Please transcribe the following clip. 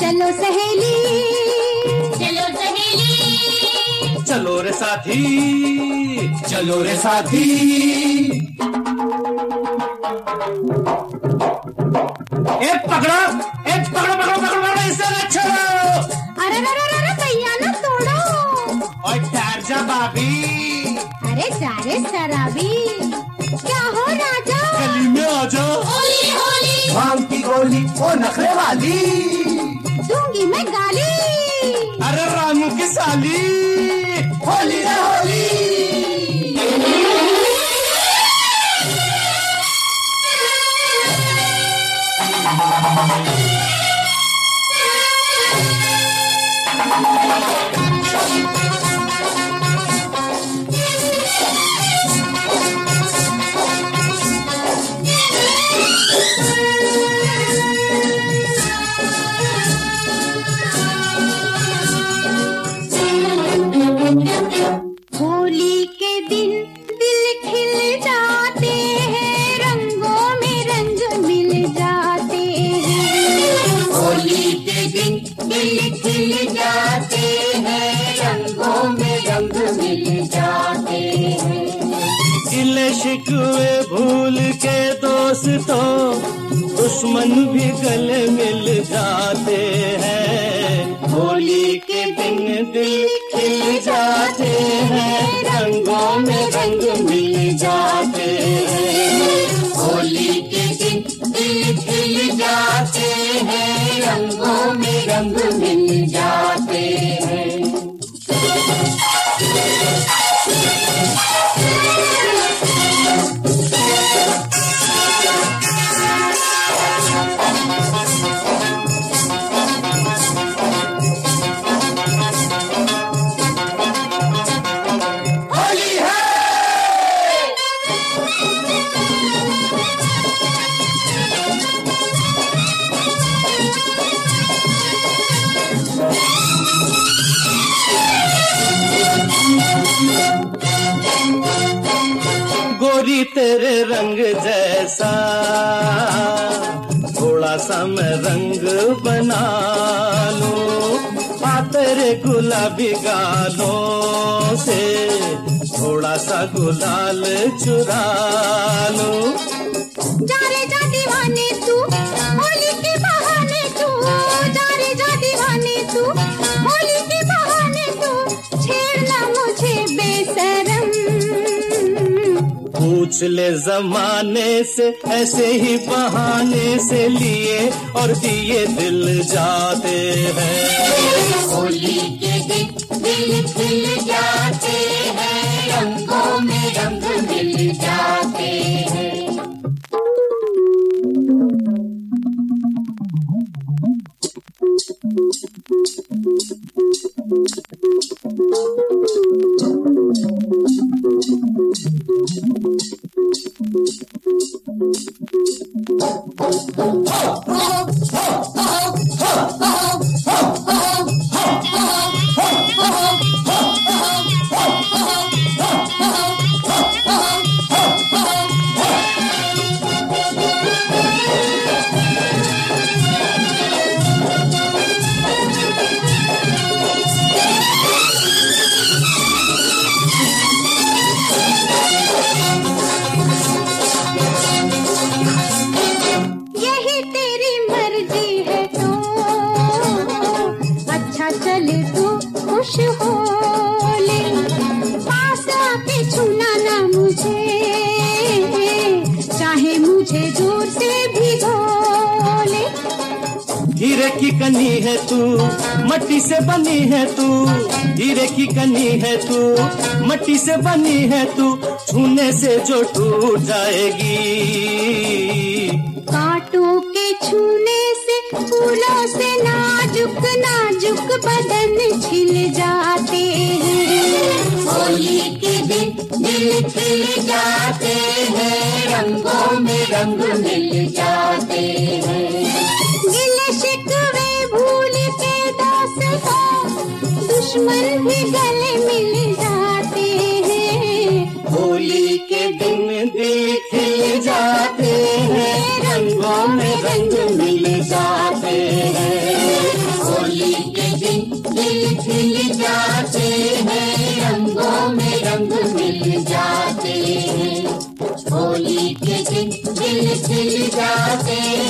चलो सहेली। चलो सहेली। चलो रे साथी। चलो रे साथी। ए पकड़ो। ए पकड़ो पकड़ो पकड़ो पकड़ो इसे न छोड़ो। अरे अरे अरे अरे भैया ना तोड़ो। और ठहर जा भाभी। अरे जा रे शराबी। क्या हो राजा? गली में आ जा। होली होली। भाँग की गोली ओ नखरे वाली। दूँगी मैं गाली। अरे रामू की साली। होली रे होली होली। दिल खिल जाते हैं रंगों में रंग मिल जाते हैं गिले शिकवे भूल के दोस्तों, दुश्मन भी गले मिल जाते हैं। होली के दिन दिल खिल जाते हैं, रंगों में रंग मिल जाते हैं। जाते हैं रंगों में रंग मिल जाते हैं। गोरी तेरे रंग जैसा, थोड़ा सा मैं रंग बना लूँ। तेरे गुलाबी गालों से थोड़ा सा गुलाल चुरा लूँ। जा रे जा दीवाने तू पूछ ले जमाने से, ऐसे ही बहाने से लिए और दिए दिल जाते हैं। होली के दिन, दिल खिल जाते Oh, oh, oh. तेरी मर्ज़ी है तो। अच्छा चले तू खुश हो ले। पास आके छूना ना मुझे। चाहे मुझे दूर से ले हीरे की कनी है तू मट्टी से बनी है तू। हीरे की कनी है तू मट्टी से बनी है तू। छूने से जो टूट जाएगी। कांटों के छूने से, फूलों से नाजुक नाजुक बदन छिल जाते हैं। होली के दिन दिल खिल जाते हैं, रंगों में रंग मिल जाते हैं। शिकवे भूल के दोस्तों दुश्मन भी गले मिल जाते हैं। होली खिल जाते हैं, रंगों में रंग मिल जाते हैं। होली के दिन खिल खिल जाते हैं